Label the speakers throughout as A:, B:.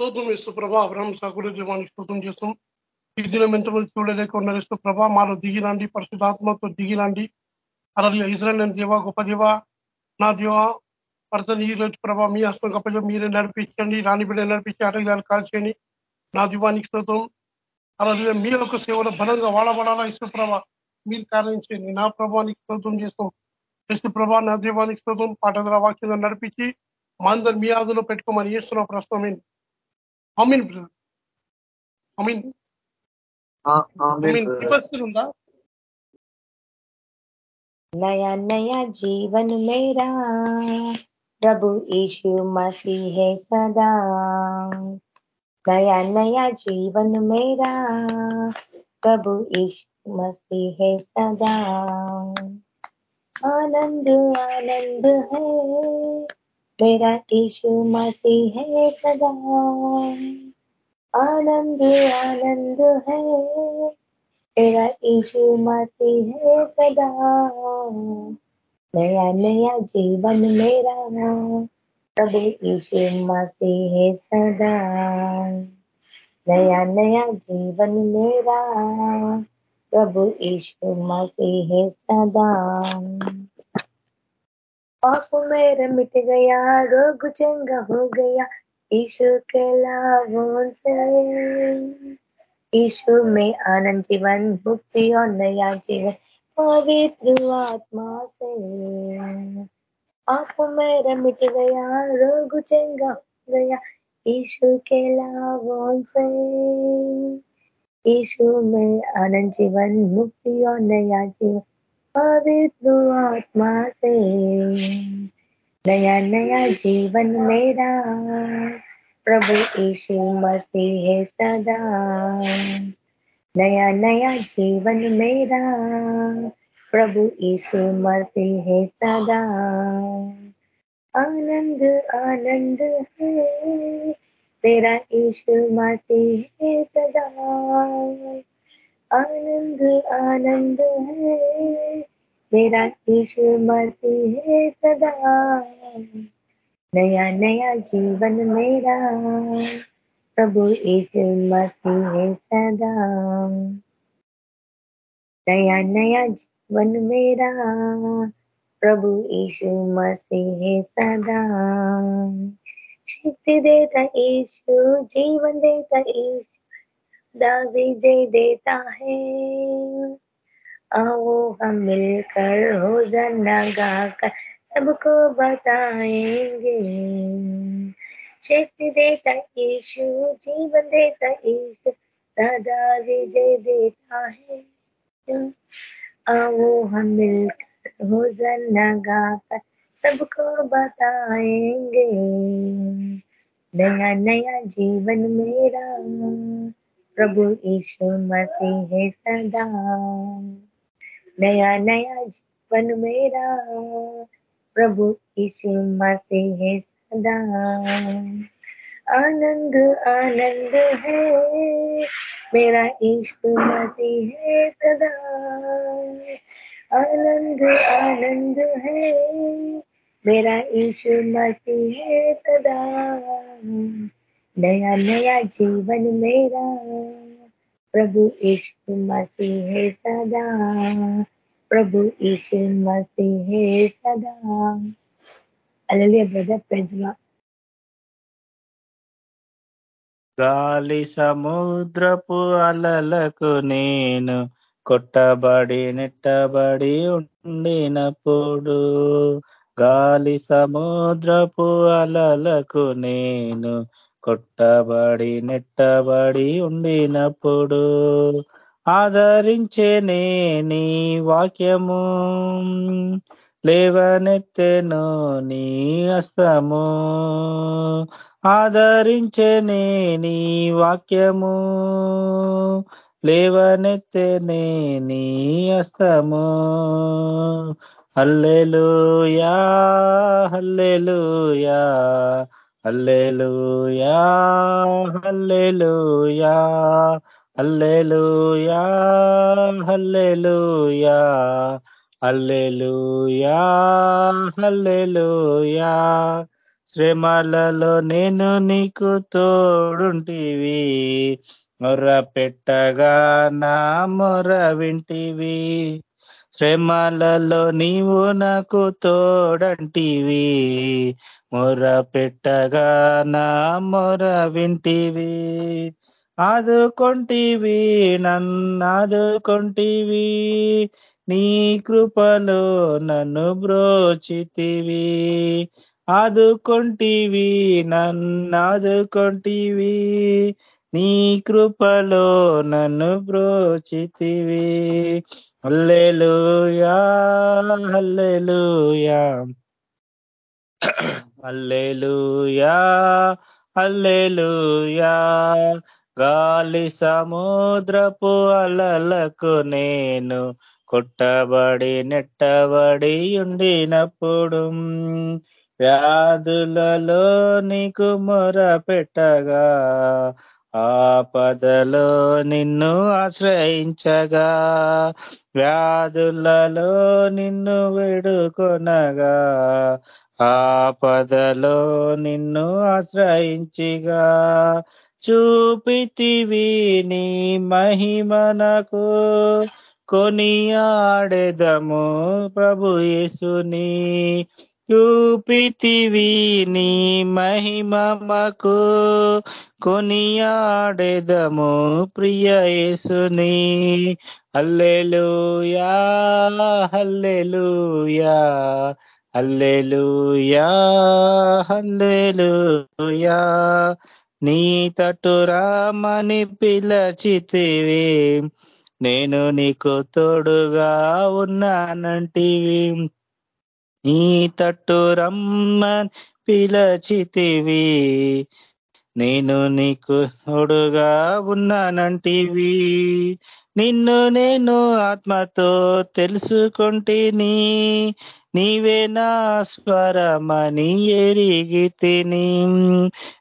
A: స్తోత్రం ఇస్తూ ప్రభా అబ్రహం సాకుడు దేవానికి స్తోత్రం చేస్తాం. ఈ దినం ఎంతమంది చూడలేక ఉన్నారు ఇస్తూ ప్రభా మాలో దిగిరండి పరిశుద్ధాత్మతో దిగిరండి అలాగే ఇజ్రాయల్ దేవా గొప్ప దేవ నా దేవ భర్తని ఈ రోజు ప్రభా మీ హస్తం గొప్ప మీరే నడిపించండి రాణి బిడ్డ నడిపించి ఆరోగ్యాలు కాల్చేయండి. నా దివానికి స్తోత్రం. అలాగే మీ యొక్క సేవలో బలంగా వాడబడాలా ఇస్తూ ప్రభా మీరు కార్యం చేయండి. నా ప్రభానికి స్తోత్రం చేస్తాం. ఇస్తు ప్రభా నా దీవానికి స్తోత్రం. పాఠదల వాక్యంగా నడిపించి మా అందరు మీ ఆదులో పెట్టుకోమని చేస్తున్న ప్రస్తుతం అమీన్ బ్రదర్ అమీన్ ఉందా
B: नया नया जीवन मेरा प्रभु यीशु मसीह है सदा नया नया जीवन मेरा प्रभु यीशु मसीह है सदा आनंद आनंद है मेरा यीशु मसीह है सदा आनंद आनंद है तेरा यीशु मसीह है सदा। नया नया जीवन मेरा प्रभु यीशु मसीह है सदा। नया नया जीवन मेरा प्रभु यीशु मसीह है सदा। पाप मेरे मिट गया, रोग चंगा हो गया। ईशु के लाभों से ईशु में आनंद जीवन, मुक्ति और नया जीवन, पवित्र आत्मा से। आप मेरा मिट गया, रोग चंगा हो गया। ईशु के लाभों से ईशु में आनंद जीवन, मुक्ति और नया जीवन। पवित्र आत्मा से। नया नया जीवन मेरा, प्रभु यीशु मसीह है सदा। नया नया जीवन मेरा, प्रभु यीशु मसीह है सदा। आनंद आनंद है तेरा यीशु मसीह है सदा। आनंद आनंद है। मेरा यीशु मसीह है सदा। नया नया जीवन मेरा। प्रभु यीशु मसीह है सदा। नया नया जीवन मेरा। प्रभु यीशु मसीह है सदा। शक्ति देता यीशु जीवन देता यीशु सदा विजय देता है। आओ हम मिलकर हो जना गाकर सबको बताएँगे। शक्ति देता यीशु, जीवन देता यीशु सदा विजय देता है। आओ हम मिलकर हो जना गाकर सबको बताएँगे। नया नया जीवन मेरा। प्रभु यीशु मसीह सदा। नया नया जीवन मेरा। प्रभु यीशु मसीह सदा। आनंद आनंद है। मेरा यीशु मसीह सदा। आनंद आनंद है। मेरा यीशु मसीह सदा। नया नया जीवन मेरा प्रभु यीशु मसीह है सदा प्रभु यीशु मसीह है सदा అలలియ బ్రదర్ ప్రెజ్లా
C: గాలి సముద్రపు అలలకు నేను కొట్టబడి నెట్టబడి ఉండినప్పుడు గాలి సముద్రపు అలలకు నేను కొట్టబడి నెట్టబడి ఉండినప్పుడు ఆదరించే నీ వాక్యము. లేవనెత్తెను నీ అస్తము ఆదరించే నీ వాక్యము. లేవనెత్తెనే నీ అస్తము హల్లెలూయా hallelujah. Hallelujah hallelujah hallelujah hallelujah hallelujah హల్లెలూయా. శ్రమలలో నేను నీకు తోడుంటివి మొర్ర పెట్టగా నా మొర వింటివి. శ్రమలలో నీవు నాకు తోడంటివి మొర పెట్టగా నా మొర వింటివి. ఆదుకొంటివి నన్నాదుకొంటివి నీ కృపలో నన్ను బ్రోచితివి. ఆదుకొంటివి నన్నాదుకొంటివి నీ కృపలో నన్ను బ్రోచితివి. అల్లెలుయా అల్లెలుయా హల్లెలూయా హల్లెలూయా. గాలి సముద్రపు అలలకు నేను కొట్టబడి నెట్టబడి ఉండినప్పుడు వ్యాధులలో నీకు మొర పెట్టగా ఆపదలో నిన్ను ఆశ్రయించగా వ్యాధులలో నిన్ను వేడుకొనగా ఆపదలో నిన్ను ఆశ్రయించిగా చూపితివి నీ మహిమనకు కొనియాడెదము ప్రభు యేసుని చూపితివి నీ మహిమకు కొనియాడెదము ప్రియ యేసుని అల్లెలుయా హల్లెలూయా. అల్లెలుయా అల్లెలుయా నీ తటురామని పిలచితివి. నేను నీకు తోడుగా ఉన్నానంటివి. నీ తట్టు రమ్మని పిలచితివి. నేను నీకు తోడుగా ఉన్నానంటివి. నిన్ను నేను ఆత్మతో తెలుసుకుంటేని. నీవే నా స్వరమని ఎరిగి తిని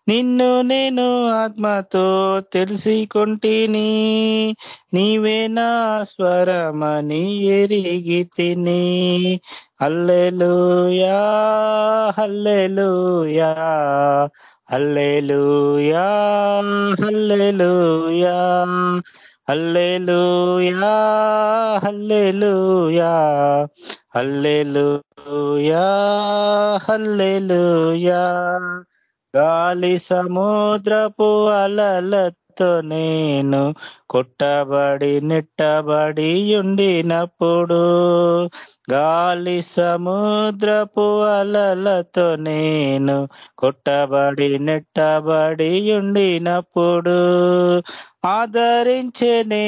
C: నిన్ను నేను ఆత్మతో తెలుసుకుంటేని. నీవే నా స్వరమని ఎరిగి తిని hallelujah hallelujah hallelujah hallelujah hallelujah. Hallelujah hallelujah. గాలి సముద్రపు అలలతో నేను కొట్టబడి నెట్టబడి ఉండినప్పుడు గాలి సముద్రపు అలలతో నేను కొట్టబడి నెట్టబడి ఉండినప్పుడు ఆదరించనే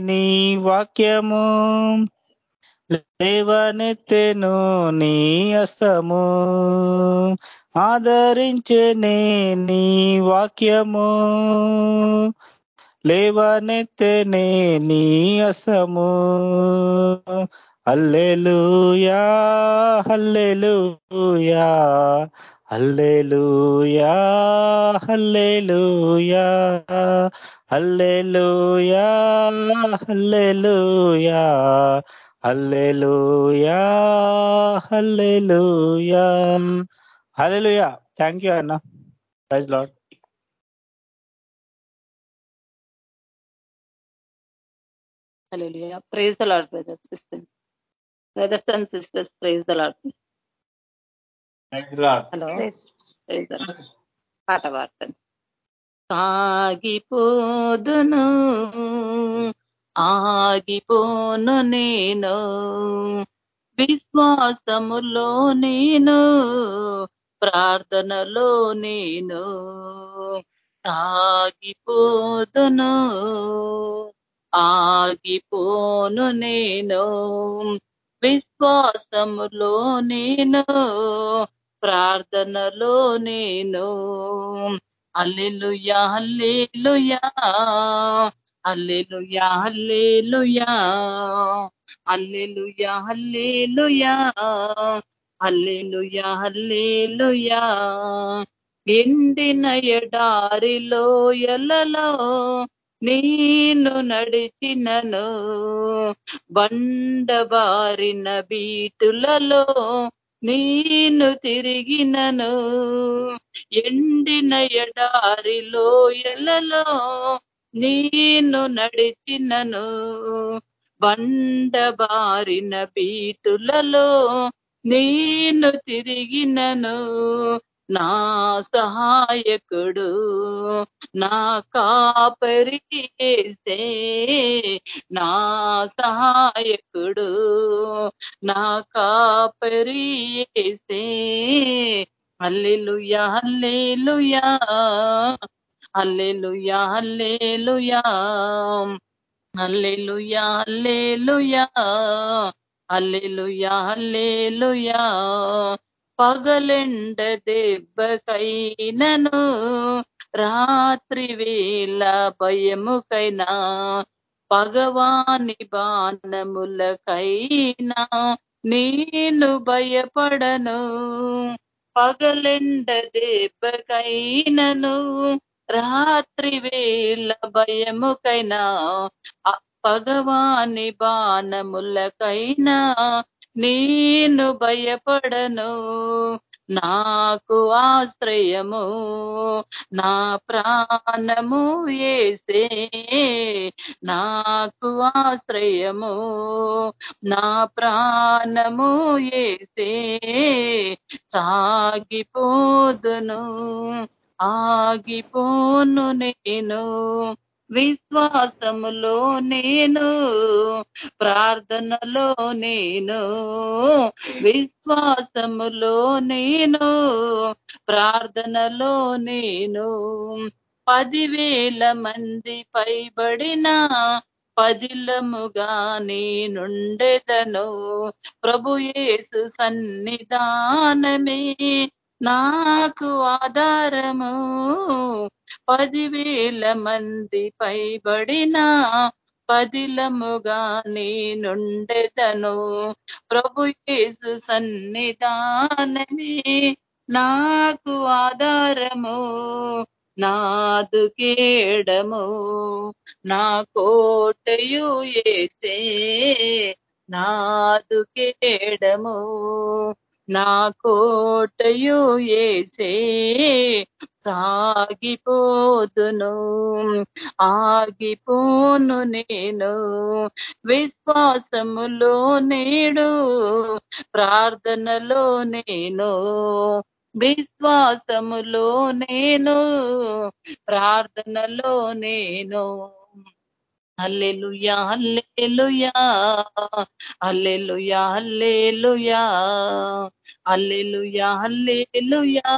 C: నీ వాక్యము. లేవనెత్తెను నీ అస్తము ఆదరించనే నీ వాక్యము. లేవనెత్తెనే నీ అస్తము alleluia hallelujah hallelujah hallelujah hallelujah hallelujah. Hallelujah hallelujah hallelujah thank you అన్న praise Lord
D: Hallelujah. Praise the Lord, brothers, sisters. Brothers and sisters, praise the Lord. Hello praise the Lord. పాట పాడతాను సాగిపోదును ఆగిపోను నేను. విశ్వాసములో నేను ప్రార్థనలో నేను సాగిపోదును. ఆగిపోను నేను. విశ్వాసములో నేను ప్రార్థనలో నేను. Alleluia alleluia alleluia alleluia alleluia alleluia alleluia alleluia ఎండిన ఎడారిలో ఎలలో నేను నడిచినను. బండబారిన బీటులలో నేను తిరిగినను. ఎండిన ఎడారిలో ఎలలో నేను నడిచినను బండబారిన పీటులలో బీటులలో నేను తిరిగినను నా సహాయకుడు నా కాపరి యేసే నా సహాయకుడు నా కాపరి alleluia alleluia hallelujah hallelujah. Hallelujah hallelujah. Hallelujah hallelujah. పగలెండ దెబ్బకైనను రాత్రి వేళ భయముకైనా. పగవాని బాణములకైనా నేను భయపడను. పగలెండ దెబ్బకైనను రాత్రి వేళ భయముకైనా అ- పగవాని బాణములకైనా నేను భయపడను. నాకు ఆశ్రయము నా ప్రాణము ఏసే నాకు ఆశ్రయము నా ప్రాణము ఏసే సాగిపోదును. ఆగిపోను నేను విశ్వాసములో నేను ప్రార్థనలో నేను విశ్వాసములో నేను ప్రార్థనలో నేను. పదివేల మంది పైబడిన పదిలముగా నేనుండెదను ప్రభు యేసు సన్నిధానమే. నాకు ఆధారము. పదివేల మంది పైబడిన పదిలముగా నేనుండెదను. ప్రభు యేసు సన్నిధానమే నాకు ఆధారము. నాదు కేడము. నా కోటయు ఏసే నాదు కేడము. నా కోటయు ఏసే సాగిపోదును ఆగిపోను నేను. విశ్వాసములో నేడు ప్రార్థనలో నేను. విశ్వాసములో నేను ప్రార్థనలో నేను. Alleluia alleluia alleluia alleluia alleluia alleluia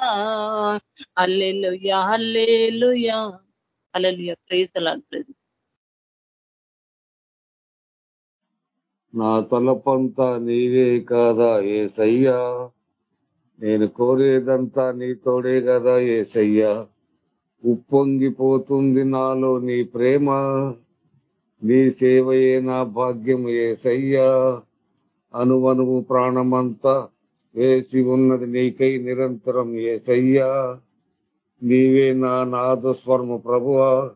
D: alleluia alleluia alleluia praise
E: నా తలపంతా నీవే కాదా ఏ సయ్యా నేను కోరేదంతా నీతోడే కదా ఏ సయ్యా ఉప్పొంగిపోతుంది నాలో నీ ప్రేమ. నీ సేవయే నా భాగ్యం ఏ సయ్యా అనువనువు ప్రాణమంతా వేసి ఉన్నది నీకై నిరంతరం ఏసయ్యా. నీవే నా నాదస్వరము ప్రభువా.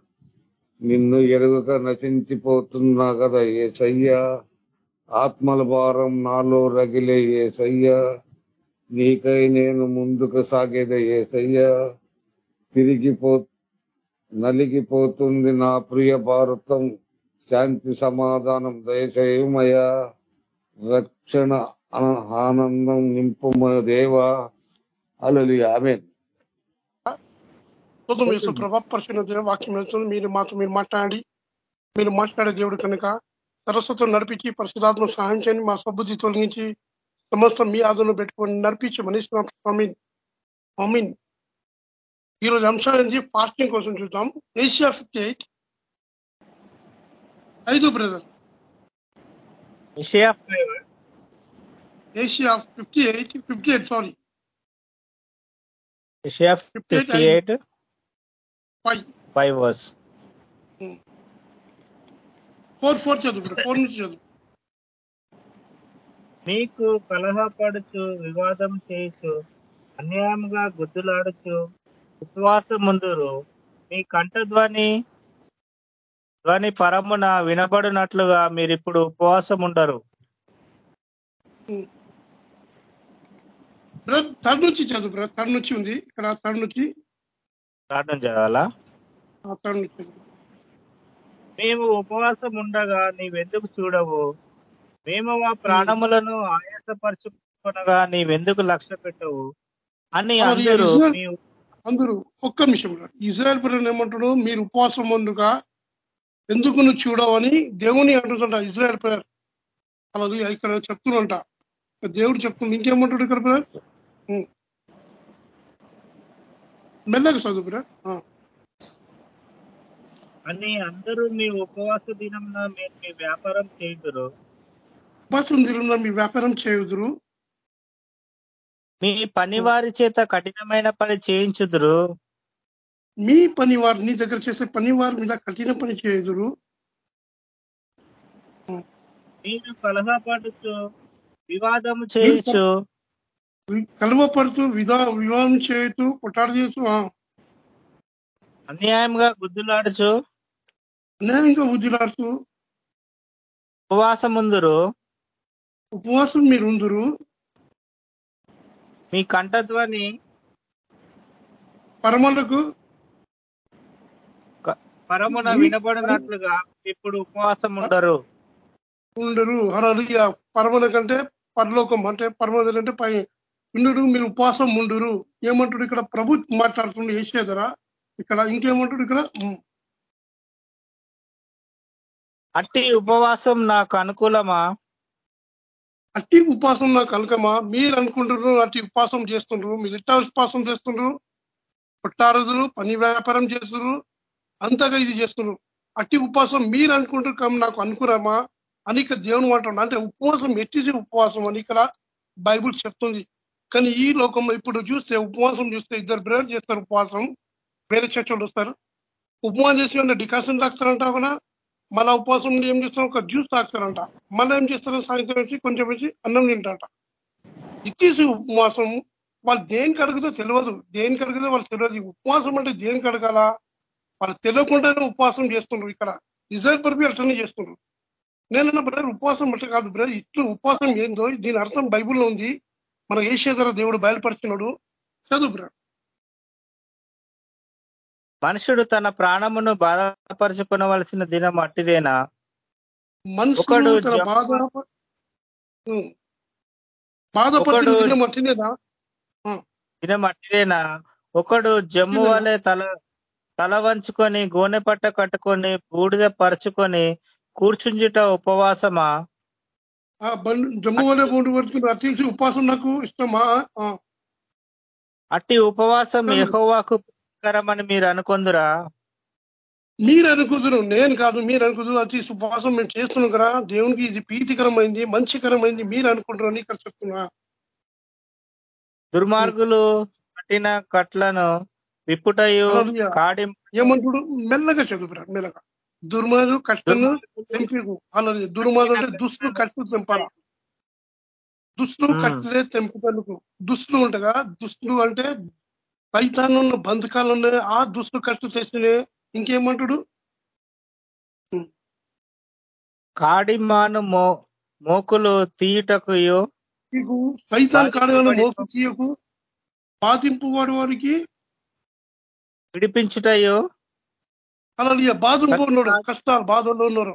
E: నిన్ను ఎరుగక నశించిపోతున్నా కదా ఏసయ్యా. ఆత్మల భారం నాలో రగిలే ఏసయ్యా. నీకై నేను ముందుకు సాగేదే ఏసయ్యా. తిరిగిపో నలిగిపోతుంది నా ప్రియ భారతం. శాంతి సమాధానం దయచేయమయా రక్షణ ఆనందం నింపుమయ దేవా. అలలి ఆమె
A: ప్రభా పరిశుభ్ర దేవ వాక్యం వెళ్తుంది మీరు మాతో మీరు మాట్లాడి మీరు మాట్లాడే దేవుడు కనుక సరస్వతం నడిపించి పరిశుధాత్మ సహాయం చేయండి. మా సబ్బుద్ధి తొలగించి సమస్తం మీ ఆదరణ పెట్టుకొని నడిపించి మనిషి స్వామిన్ మమ్మీన్ ఈ రోజు అంశాలు ఏంటి ఫాస్టింగ్ కోసం చూద్దాం. Isaiah fifty eight. ఐదు
C: brother.
A: Isaiah Isaiah fifty eight fifty eight
C: sorry
A: Isaiah
C: fifty
A: eight
C: eight
A: five
C: five verse
A: four four చదువు ఫోర్ నుంచి చదువు.
C: నీకు కలహపడుచు వివాదం చేయుచు అన్యాయంగా గుద్దులాడుచు ఉపవాసం ముందురు మీ కంఠధ్వని ధ్వని పరమున వినబడినట్లుగా మీరిప్పుడు ఉపవాసం ఉండరు
A: బ్రదర్ థర్డ్ నుంచి చదువు బ్రదర్ థర్డ్ నుంచి ఉంది. ఇక్కడ థర్డ్ నుంచి.
C: చదవాలా?
A: నుంచి.
C: మేము ఉపవాసం ఉండగా నీవెందుకు చూడవు? మేము మా ప్రాణములను ఆయాసపరుచుకునగా నీవెందుకు లక్ష్య పెట్టవు? అని అందరూ
A: అందరూ ఒక్క నిమిషం. ఇజ్రాయెల్ ప్రజలు ఏమంటాడు మీరు ఉపవాసం ఉండగా ఎందుకు నువ్వు చూడవని దేవుని అంటుందంట ఇజ్రాయెల్ ప్రజలు. అలా ఇక్కడ చెప్తున్నంట దేవుడు చెప్తుంది ఇంకేమంటాడు ఇక్కడ ఉం. మెల్లగా చదువు బ్రదర్ ఆ.
C: అని అందరూ మీ ఉపవాస దినంన మీరు మీ వ్యాపారం చేయుదురు.
A: ఉపవాసం దినంలో మీ వ్యాపారం చేయుదురు.
C: మీ పనివారి చేత కఠినమైన పని చేయించుదురు.
A: మీ పని వారు నీ దగ్గర చేసే పని వారి మీద కఠిన పని చేయుదురు.
C: మీరు కలహపడుచు వివాదము చేయించు
A: కలువపడుతూ విధా వివాహం చేయుతూ కొట్టాడు చేస్తూ
C: అన్యాయంగా గుద్దులాడుచు
A: అన్యాయంగా ఉద్దిలాడుతూ
C: ఉపవాసముందురు.
A: ఉపవాసం మీరు ఉందరు
C: మీ కంఠధ్వని
A: పరమలకు
C: పరమున వినబడినట్లుగా ఇప్పుడు ఉపవాసం ఉండరు.
A: ఉండరు హరలియ పరమల కంటే పరలోకం అంటే పరమదలు అంటే పై ఉండు మీరు ఉపవాసం ఉండురు. ఏమంటాడు ఇక్కడ ప్రభు మాట్లాడుతుండే వేసేదరా ఇక్కడ ఇంకేమంటాడు ఇక్కడ?
C: అట్టి ఉపవాసం నాకు అనుకూలమా?
A: అట్టి ఉపవాసం నాకు కలకమా మీరు అనుకుంటున్నారు అట్టి ఉపవాసం చేస్తుండ్రు. మీరు ఇట్టా ఉపవాసం చేస్తుండ్రు? కొట్టారుదురు పని వ్యాపారం చేస్తున్నారు అంతగా ఇది చేస్తున్నారు అట్టి ఉపవాసం మీరు అనుకుంటారు కమ్ నాకు అనుకురామా అని ఇక్కడ దేవుని అంటున్నాడు అంటే ఉపవాసం ఎట్టిసి ఉపవాసం అని ఇక్కడ బైబుల్ చెప్తుంది. కానీ ఈ లోకంలో ఇప్పుడు చూస్తే ఉపవాసం చూస్తే ఇద్దరు బ్రేర్ చేస్తారు ఉపవాసం. వేరే చర్చలు వస్తారు. ఉపవాసం చేసి ఉన్న డికాషన్ తాగుతారంట కూడా మళ్ళా ఉపవాసం ఉండి ఏం చేస్తారు ఒక జ్యూస్ తాగుతారంట. మళ్ళీ ఏం చేస్తారు సాయంత్రం వేసి కొంచెం వేసి అన్నం తింటారంట. ఇచ్చేసి ఉపవాసం వాళ్ళు దేనికి అడుగుతో తెలియదు దేనికి అడిగితే వాళ్ళు తెలియదు ఉపవాసం అంటే దేనికి అడగాల? వాళ్ళు తెలియకుండానే ఉపవాసం చేస్తుండ్రు ఇక్కడ. ఇజ్రాయల్ పరిపి అట్లనే చేస్తుండ్రు. నేనన్నా బ్రదర్ ఉపవాసం అంటే కాదు బ్రదర్. ఇట్లు ఉపవాసం ఏందో? దీని అర్థం బైబుల్లో ఉంది. మన ఏషేదర దేవుడు బయలుపరిచినాడు చదువు బ్రదర్
C: మనుషుడు తన ప్రాణమును బాధపరచుకునవలసిన దినం అట్టిదేనా?
A: మనుషుడు. బాధపరిచిన దినం అట్టినేదా
C: దినం అట్టిదేనా? ఒకడు జమ్ము
A: అట్టిదేనా?
C: వలె తల తల వంచుకొని గోనె పట్ట కట్టుకొని బూడిద పరుచుకొని కూర్చుంచుట ఉపవాసమా?
A: ఆ బండి బోండు అట్టించి ఉపవాసం నాకు ఇష్టమా?
C: అట్టి ఉపవాసం. యెహోవాకు ప్రీతికరమని మీరు అనుకొందురా?
A: మీరు అనుకుదురు. నేను కాదు మీరు అనుకుదురు. అతి ఉపవాసం మేము చేస్తున్నాం కదా. దేవునికి ఇది ప్రీతికరమైంది మంచికరమైంది మీరు అనుకుంటారు అని ఇక్కడ చెప్తున్నా.
C: దుర్మార్గులు కట్టిన కట్లను విప్పుటయు. కాడి
A: ఏమంటుడు? మెల్లగా చదువురా మెల్లగా. దుర్మార్గు కష్టను తెంపికు అలా దుర్మార్గు అంటే దుస్తులు కట్టు తెంపాల? దుస్తులు
C: మ్మ్.
A: కట్టలే తెంపుతలకు దుస్తులు ఉంటగా దుస్తులు అంటే పైతాను ఉన్న బంధకాలు ఉన్నాయి ఆ దుస్తులు కట్టు తెచ్చినే ఇంకేమంటాడు?
C: కాడిమాను మో మోకులు తీయుటకుయు
A: నీకు సైతాన్ కాడగానే మోపు తీయకు. బాధింపు వాడి వారికి
C: విడిపించుటయు
A: అలా బాధలు ఉన్నాడు కష్టాలు బాధల్లో ఉన్నారు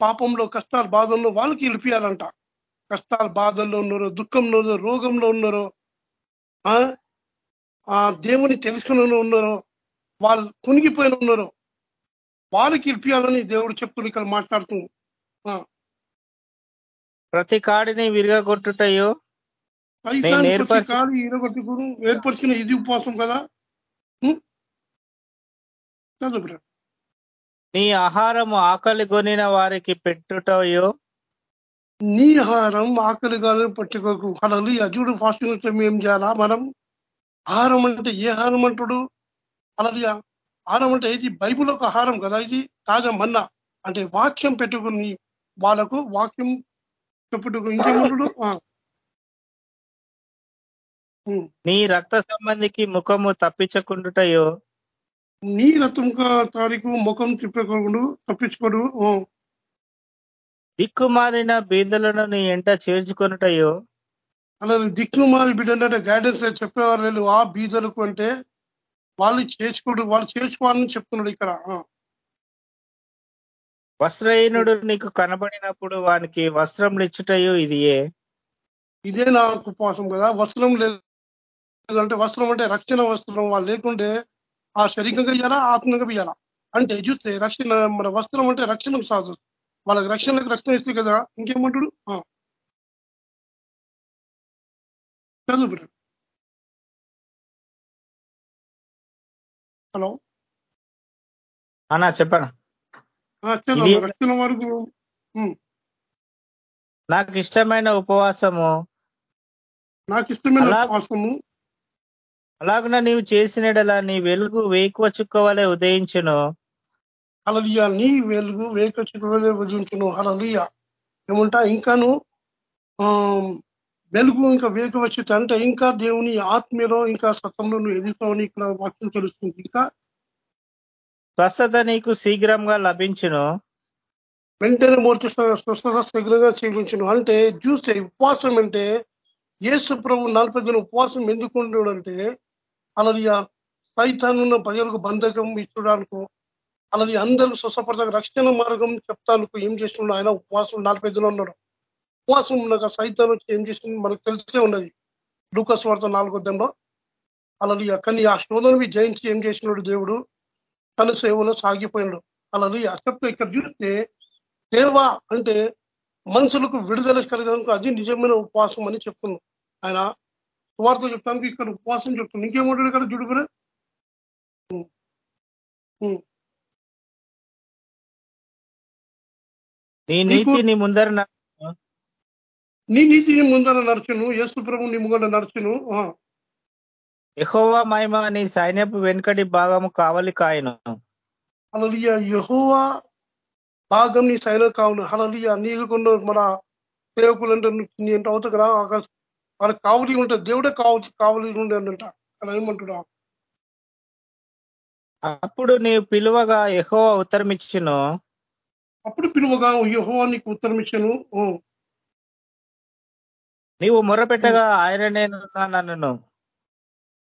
A: పాపంలో కష్టాలు బాధల్లో వాళ్ళకి ఇడిపియాలంట కష్టాలు బాధల్లో ఉన్నారు దుఃఖంలో ఉన్నారు రోగంలో ఉన్నారు ఆ? ఆ దేవుని తెలుసుకుని ఉన్నారు వాళ్ళు కునిగిపోయిన ఉన్నారు వాళ్ళకి ఇడిపియాలని దేవుడు చెప్తున్న ఇక్కడ మాట్లాడుతూ ఆ,
C: ప్రతి కాడిని విరగొట్టుటయు
A: కాడి ఏర్పరిచిన ఇది ఉపవాసం కదా? చదువు.
C: నీ ఆహారము ఆకలి కొనిన వారికి పెట్టుటయు?
A: నీ ఆహారం ఆకలి గాలి పట్టుకోకు. కలలి అజుడు ఫాస్టింగ్ అంటే ఏం చేయాలా? మనం ఆహారం అంటే ఏ ఆహారం అంటాడు? అలాది ఆహారం అంటే ఇది బైబుల్ ఒక ఆహారం కదా ఇది? తాజా మన్నా. అంటే వాక్యం పెట్టుకుని వాళ్ళకు వాక్యం చెప్పుటకు ఇంకేమంటాడు.
C: నీ రక్త సంబంధికి ముఖము తప్పించకుండుటయు?
A: నీ రథం తారీఖు ముఖం తిప్పకుండా తప్పించుకోడు. ఆ.
C: దిక్కుమాలిన బీదలను నీ ఎంట చేర్చుకొనుటయు?
A: అలా దిక్కుమాలి బిడ్డ అంటే గైడెన్స్ చెప్పేవారు లేదు ఆ బీదలకు అంటే వాళ్ళు చేసుకోడు వాళ్ళు చేసుకోవాలని చెప్తున్నాడు ఇక్కడ.
C: వస్త్రహీనుడు నీకు కనబడినప్పుడు వానికి వస్త్రములు ఇచ్చుటయు ఇది
A: ఇదే నాకు ఉపవాసం కదా. వస్త్రం లేదు. అంటే వస్త్రం అంటే రక్షణ వస్త్రం. వాళ్ళు లేకుంటే ఆ శరీరంగా ఇయ్యాలా ఆత్మీయంగా ఇయ్యాలా? అంటే చూస్తే రక్షణ మన వస్త్రం అంటే రక్షణ సాధు వాళ్ళకి రక్షణకు రక్షణ ఇస్తుంది కదా ఇంకేమంటాడు. చదువు. హలో.
C: అన్నా చెప్పనా?
A: రక్షణ వరకు
C: నాకు ఇష్టమైన ఉపవాసము.
A: నాకు ఇష్టమైన ఉపవాసము.
C: అలాగున నీవు చేసినడలా నీ వెలుగు వేకువ చుక్కవలే ఉదయించును.
A: అలలియ నీ వెలుగు వేక చిక్కువలే వదిలించును అలలియ ఏమంటా? ఇంకాను ఆ వెలుగు ఇంకా వేక వచ్చి అంటే ఇంకా దేవుని ఆత్మీయలో ఇంకా సత్యంలో నువ్వు ఎదుగుతావని ఇక్కడ వాక్యం తెలుస్తుంది. ఇంకా
C: స్వస్థత నీకు శీఘ్రంగా లభించును.
A: వెంటనే మూర్తి స్వస్థత శీఘ్రంగా చేయించును. అంటే చూస్తే ఉపవాసం అంటే యేసు ప్రభు నలభై దిన ఉపవాసం ఎందుకు అంటే అలాది సైతానున్న ప్రజలకు బంధకం ఇచ్చడానికి అలాది అందరూ స్వస్థపడతానికి రక్షణ మార్గం చెప్తానికి ఏం చేస్తున్నాడు ఆయన? ఉపవాసం నలభై పెద్దలు ఉన్నాడు. ఉపవాసం ఉన్నాక సైతాన్ వచ్చి ఏం చేస్తుంది మనకు తెలిసే ఉన్నది. లూకస్ వార్త నాలుగో అలాది కానీ ఆ శోధనవి జయించి ఏం చేసినాడు దేవుడు? తన సేవలో సాగిపోయినాడు. అలాది చెప్తే ఇక్కడ చూస్తే సేవ అంటే మనుషులకు విడుదల కలగడానికి అది నిజమైన ఉపవాసం అని చెప్తున్నాం ఆయన సువార్త చెప్తానికి ఇక్కడ ఉపవాసం చెప్తున్నాం ఇంకేమంటాడు
C: నీ
A: నీకు-
C: నీతి నీ ముందర న-
A: నీ నీతి ముందర నడుచును యేసు ప్రభు నీ ముంగడ నడుచును
C: యెహోవా మహిమ నీ సైన్యపు వెనుకటి భాగము కావలి కాయను
A: హల్లెలూయ యెహోవా భాగం నీ సైన కావును హలలియ నీకున్న మన సేవకులు అంటే నీ అంటే అవుతా కదా వాళ్ళకి కావలి ఉంటుంది దేవుడే కావలి ఉండే అంట అలా ఏమంటున్నా
C: అప్పుడు నీవు పిలువగా యెహోవా ఉత్తరమిచ్చును.
A: అప్పుడు పిలువగా యెహోవా నీకు ఉత్తరం ఇచ్చాను ఓ,
C: నీవు మొరపెట్టగా ఆయన నేను నన్ను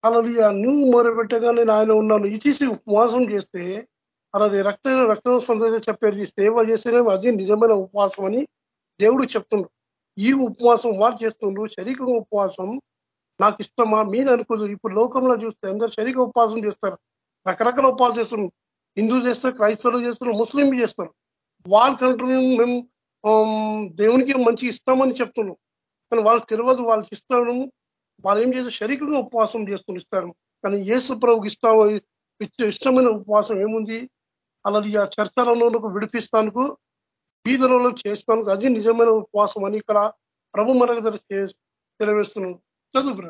A: హల్లెలూయ. నువ్వు మొరపెట్టగా నేను ఆయన ఉన్నాను. ఇచ్చేసి ఉపవాసం చేస్తే అలాది రక్త రక్త సందేశం చెప్పేది సేవ చేస్తేనే అది నిజమైన ఉపవాసం అని దేవుడు చెప్తుండ్రు ఈ ఉపవాసం వారు చేస్తుండ్రు శరీర ఉపవాసం నాకు ఇష్టమా? మీద అనుకోదు ఇప్పుడు లోకంలో చూస్తే అందరు శరీర ఉపవాసం చేస్తారు. రకరకాల ఉపవాసం చేస్తున్నారు హిందూ చేస్తారు క్రైస్తవులు చేస్తారు ముస్లింలు చేస్తారు. వాళ్ళకంటూ మేము దేవునికి మంచి ఇష్టమని చెప్తున్నాం కానీ వాళ్ళు తెలియదు వాళ్ళకి ఇష్టం వాళ్ళు ఏం చేస్తారు? శరీరంగా ఉపవాసం చేసుకుని ఇస్తారు. కానీ యేసు ప్రభుకి ఇష్టం ఇచ్చే ఇష్టమైన ఉపవాసం ఏముంది? అలా ఆ చర్చలలో విడిపిస్తానికి బీదలలో చేసుకోవడానికి అది నిజమైన ఉపవాసం అని ఇక్కడ ప్రభు మన దగ్గర సెలవేస్తున్నాం చదువు.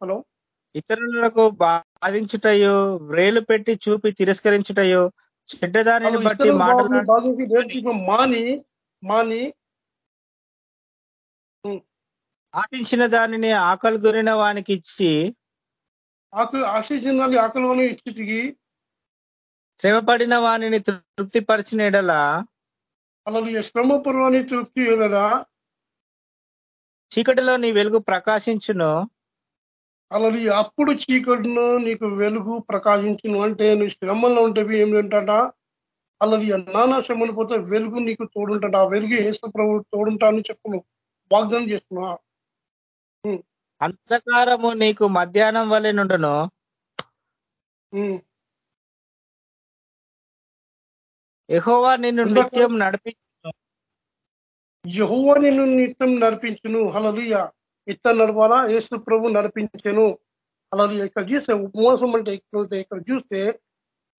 A: హలో?
C: ఇతరులకు బాధించుటయో వ్రేలు పెట్టి చూపి తిరస్కరించుటయో చెడ్డదానిని బట్టి మాటలు
A: మాని మాని
C: ఆశించిన దానిని ఆకలి గురిన వానికి ఇచ్చి
A: ఆకలి ఆశించిన దాన్ని ఆకలిని ఇచ్చి తిరిగి
C: శ్రమపడిన వానిని తృప్తిపరిచిన ఎడల
A: అలాది శ్రమ పర్వాన్ని తృప్తి ఏదరా
C: చీకటిలో నీ వెలుగు ప్రకాశించును.
A: అలాది అప్పుడు చీకటిలో నీకు వెలుగు ప్రకాశించును అంటే నువ్వు శ్రమంలో ఉంటేవి ఏమిటంట అలాది నానా శ్రమలు పోతే వెలుగు నీకు తోడుంటాడు ఆ వెలుగు ఏసు ప్రభు తోడుంటా అని చెప్పు వాగ్దానం చేస్తున్నా.
C: అంధకారము నీకు మధ్యాహ్నం వలె నుండును. యెహోవా నిన్ను నిత్యం నడిపి
A: యెహోవా నిన్ను నిత్యం నడిపించును. హలలియ ఇట్లా నడవాలా యేసు ప్రభు నడిపించను. అలాది ఇక్కడ చూస్తే ఉపవాసం అంటే ఇక్కడ ఇక్కడ చూస్తే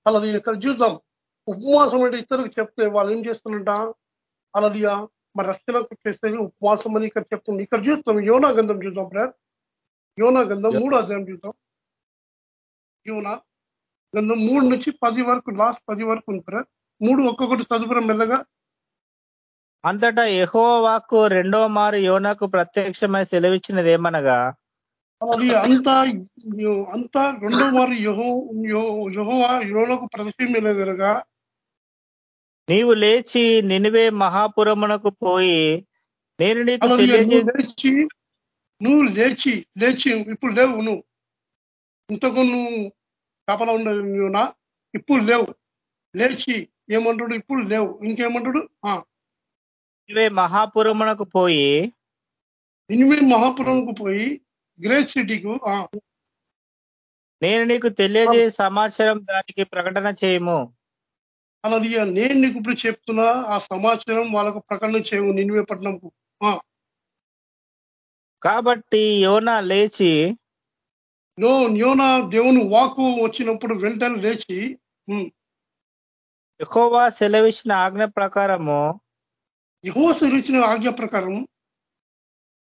A: అలాది ఇక్కడ చూద్దాం. ఉపవాసం అంటే ఇతరులకు చెప్తే వాళ్ళు ఏం చేస్తున్నట అలాదియా మన రక్షణకు చేస్తే ఉపవాసం అని ఇక్కడ చెప్తుంది. ఇక్కడ చూస్తాం యోనా గంధం చూద్దాం బ్రదర్. యోనా గంధం మూడు అధ్యాయం చూద్దాం. యోనా గంధం మూడు నుంచి పది వరకు లాస్ట్ పది వరకు ఉంది బ్రదర్. మూడు ఒక్కొక్కటి చదువురం మెల్లగా.
C: అంతటా యెహోవా వాక్కు రెండో మారు యోనాకు ప్రత్యక్షమై సెలవిచ్చినది ఏమనగా?
A: అది అంతా అంతా రెండో వారు యహో యహోవా యోనకు ప్రదర్శనగా
C: నీవు లేచి నినివే మహాపురమునకు పోయి నేను నీకు
A: లేచి నువ్వు లేచి లేచి ఇప్పుడు లేవు నువ్వు. ఇంతకు నువ్వు కాపలా ఉండవునా ఇప్పుడు లేవు. లేచి ఏమంటాడు? ఇప్పుడు లేవు. ఇంకేమంటాడు? ఆ.
C: నినివే మహాపురమునకు పోయి
A: ఇనిమే మహాపురంకు పోయి గ్రేట్ సిటీకు
C: నేను నీకు తెలియజేసే సమాచారం దానికి ప్రకటన చేయము.
A: అలా నేను నీకు ఇప్పుడు చెప్తున్నా ఆ సమాచారం వాళ్ళకు ప్రకటన చేయవు నినివే పట్టణంకు ఆ.
C: కాబట్టి యోనా లేచి
A: నో యోనా దేవుని వాకు వచ్చినప్పుడు వెంటనే లేచి
C: యెహోవా సెలవిచ్చిన ఆజ్ఞ ప్రకారము
A: యెహోవా ఇచ్చిన ఆజ్ఞ ప్రకారం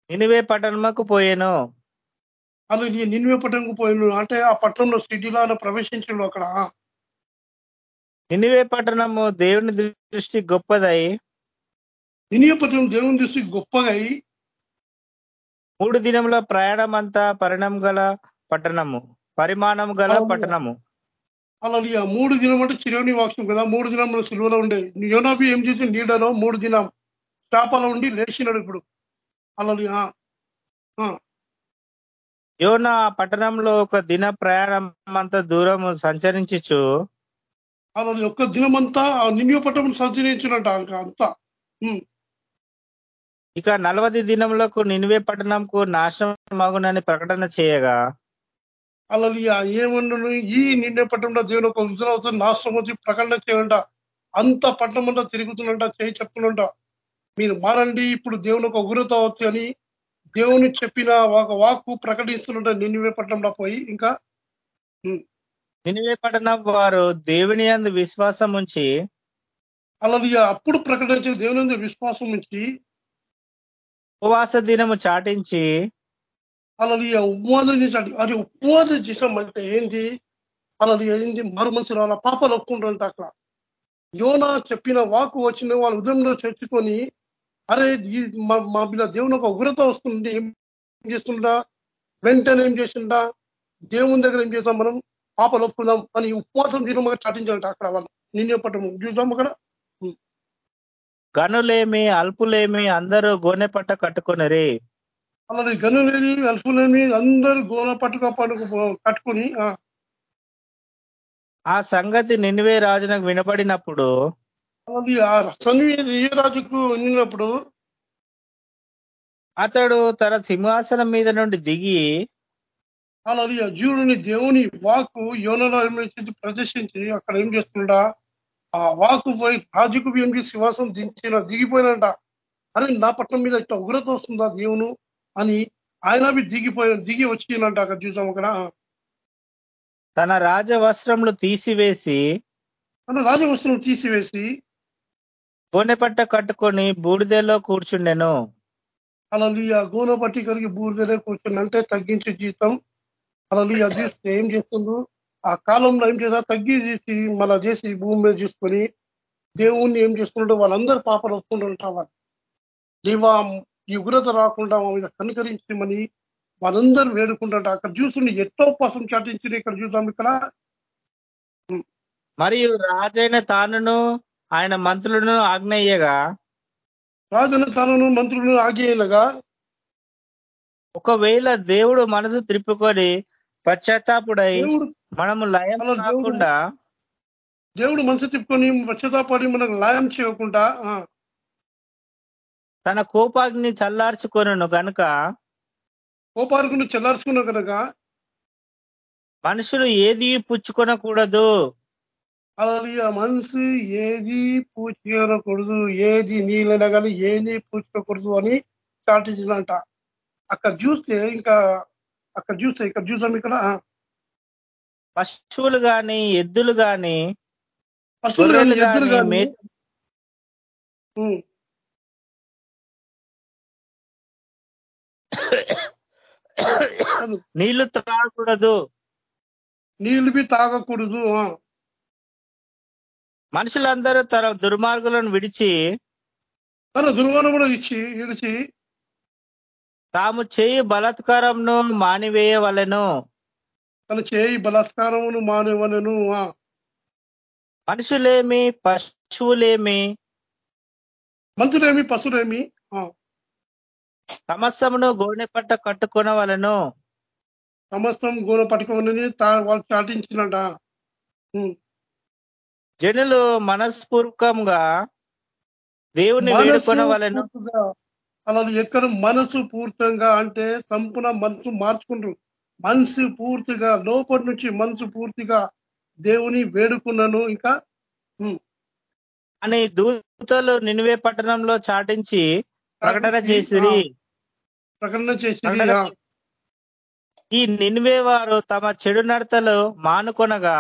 C: నినివే పట్టణముకు పోయాను.
A: అలా నినివే పట్టణంకు పోయిన. అంటే ఆ పట్టణంలో సిటీలో ప్రవేశించాడు అక్కడ.
C: నినివే పట్టణము దేవుని దృష్టి గొప్పదై
A: నినివే పట్టణం దేవుని దృష్టి గొప్పగా అయి
C: మూడు దినముల ప్రయాణం అంతా పరిణామం గల పట్టణము. పరిమాణం గల. పట్టణము.
A: అలా మూడు దినం అంటే చిరుని వాక్యం కదా మూడు దినంలో సిల్వలో ఉండే. యోనాబి ఏం చేసి నీడలో మూడు దినం చేపలో ఉండి లేచినాడు ఇప్పుడు. అలా
C: యోన పట్టణంలో ఒక దిన ప్రయాణం అంత దూరము సంచరించుచు.
A: అలా ఒక్క దినమంతా ఆ నిన్య పట్టణం సంచరించినట్ట అంతా.
C: ఇక నలవది దినములకు నినివే పట్టణంకు నాశనం మగునని ప్రకటన చేయగా
A: అలా ఏమన్నాడు? ఈ నిన్నే పట్టణంలో దేవుని ఒక విజయవతం నాశనం వచ్చి ప్రకటన చేయంట. అంత పట్టణం అంతా తిరుగుతున్నట చేయి చెప్తున్నట మీరు మారండి ఇప్పుడు దేవుని ఒక ఉగ్రత వచ్చు అని దేవుని చెప్పిన ఒక వాక్కు ప్రకటిస్తున్నట నిన్నువే పట్టణంలో పోయి. ఇంకా?
C: నినివే పట్టణం వారు దేవుని యందు విశ్వాసం ఉంచి
A: అలా అప్పుడు ప్రకటించే దేవుని మీద విశ్వాసం ఉంచి
C: ఉపవాస దినము చాటించి
A: అలా ఉపవాదం చేశాడు అది ఉపవాదం చేసాం అంటే ఏంది? అలా ఏంది? మరు మనుషులు అలా పాపాలు ఒప్పుకుంటారంట అక్కడ. యోనా చెప్పిన వాకు వచ్చిన వాళ్ళ ఉదయంలో చర్చుకొని అరే మా- మీద దేవుని ఒక ఉగ్రత వస్తుంది. ఏం చేస్తుందా వెంటనే ఏం చేసిందా దేవుని దగ్గర ఏం చేస్తాం మనం? పాపలు ఒప్పుకుందాం అని ఉపవాసం దినముగా చాటించాలంట అక్కడ వాళ్ళు. నిన్నే పట్టము. చూసాం అక్కడ.
C: గనులేమి అల్పులేమి అందరూ గోనె పట్ట కట్టుకొనిరి.
A: అలాగే గనులేని అల్పులేని అందరూ గోన పట్టుక పట్టుకు కట్టుకొని ఆ,
C: ఆ సంగతి నినివే రాజునకు వినబడినప్పుడు
A: అలాగే ఆ ఏ రాజుకు నిన్నప్పుడు
C: అతడు తన సింహాసనం మీద నుండి దిగి
A: అలాగే జీవుడిని దేవుని వాకు యోనలో ప్రదర్శించి అక్కడ ఏం చేస్తుండా ఆ వాకు పోయి రాజుకు ఏం శ్వాసం దించిన దిగిపోయినంట. అరే నా పట్టణం మీద ఇట్లా ఉగ్రత వస్తుందా దేవును? అని ఆయన దిగిపోయి దిగి వచ్చిందంట అక్కడ చూసాం అక్కడ.
C: తన రాజ వస్త్రములు తీసివేసి
A: అంటే రాజవస్త్రం తీసివేసి
C: గోనె పట్ట కట్టుకొని బూడిదెలో కూర్చుండెను.
A: అలా ఆ గోన పట్టి కలిగి బూడిదలే కూర్చుని అంటే తగ్గించే జీతం. అలా చూస్తే ఏం చేస్తుండ్రు ఆ కాలంలో ఏం చేస్తా తగ్గి చేసి మళ్ళా చేసి భూమి మీద చూసుకొని దేవుణ్ణి ఏం చేసుకుంటూ వాళ్ళందరూ పాపలు ఒప్పుకుంటుంటారు దేవా ఈ ఉగ్రత రాకుండా మా మీద కనుకరించమని వాళ్ళందరూ వేడుకుంటుంట అక్కడ చూస్తుండే ఎట్టో పసం చాటించి ఇక్కడ చూసాం ఇక్కడ.
C: మరియు రాజైన తానును ఆయన మంత్రులను ఆజ్ఞయ్యగా
A: రాజును తనను మంత్రులను ఆగేయనగా
C: ఒకవేళ దేవుడు మనసు త్రిప్పుకొని పశ్చాత్తాపుడై మనము లయం కాకుండా
A: దేవుడు మనసు తిప్పుకొని పశ్చాత్తాపడి మనకు లాయం చేయకుండా
C: తన కోపాగ్ని చల్లార్చుకొనును గనుక
A: కోపార్కును చెల్లార్చుకున్న కనుక
C: మనుషులు ఏది పుచ్చుకొనకూడదు.
A: అలాగే ఆ మనసు ఏది పూచుకోకూడదు ఏది నీళ్ళైనా కానీ ఏది పూచుకోకూడదు అని చాటించినంట అక్కడ చూస్తే ఇంకా అక్కడ చూస్తే ఇక్కడ చూసాం ఇక్కడ
C: పశువులు గాని ఎద్దులు గాని
A: పశువులు కానీ ఎద్దులు కానీ
C: నీళ్ళు త్రాగకూడదు
A: నీళ్ళు బి తాగకూడదు.
C: మనుషులందరూ తన దుర్మార్గులను విడిచి
A: తన కూడా ఇచ్చి ఇడిచి
C: తాము చేయి బలాత్కారంను మానివేయవలెను.
A: తన చేయి బలాత్కారమును మానవనను ఆ,
C: మనుషులేమి పశు పశువులేమి
A: మంత్రులేమి పశువులేమి
C: సమస్తమును గోనె పట్ట కట్టుకున్న వలను.
A: సమస్తం గోల పట్టుకోవాలని వాళ్ళు చాటించినట.
C: జనులు మనస్పూర్వకంగా దేవుని
A: మనసు
C: వేడుకొన వలను.
A: పూర్తిగా అలా ఎక్కడ మనసు పూర్తంగా అంటే సంపూర్ణ మనసు మార్చుకుంటారు మనసు పూర్తిగా లోపటి నుంచి మనసు పూర్తిగా దేవుని వేడుకున్నాను ఇంకా
C: అని దూతలు నినివే పట్టణంలో చాటించి ప్రకటన చేసిరి.
A: ప్రకటన చేసి
C: ఈ నినివే వారు తమ చెడు నడతలు మానుకొనగా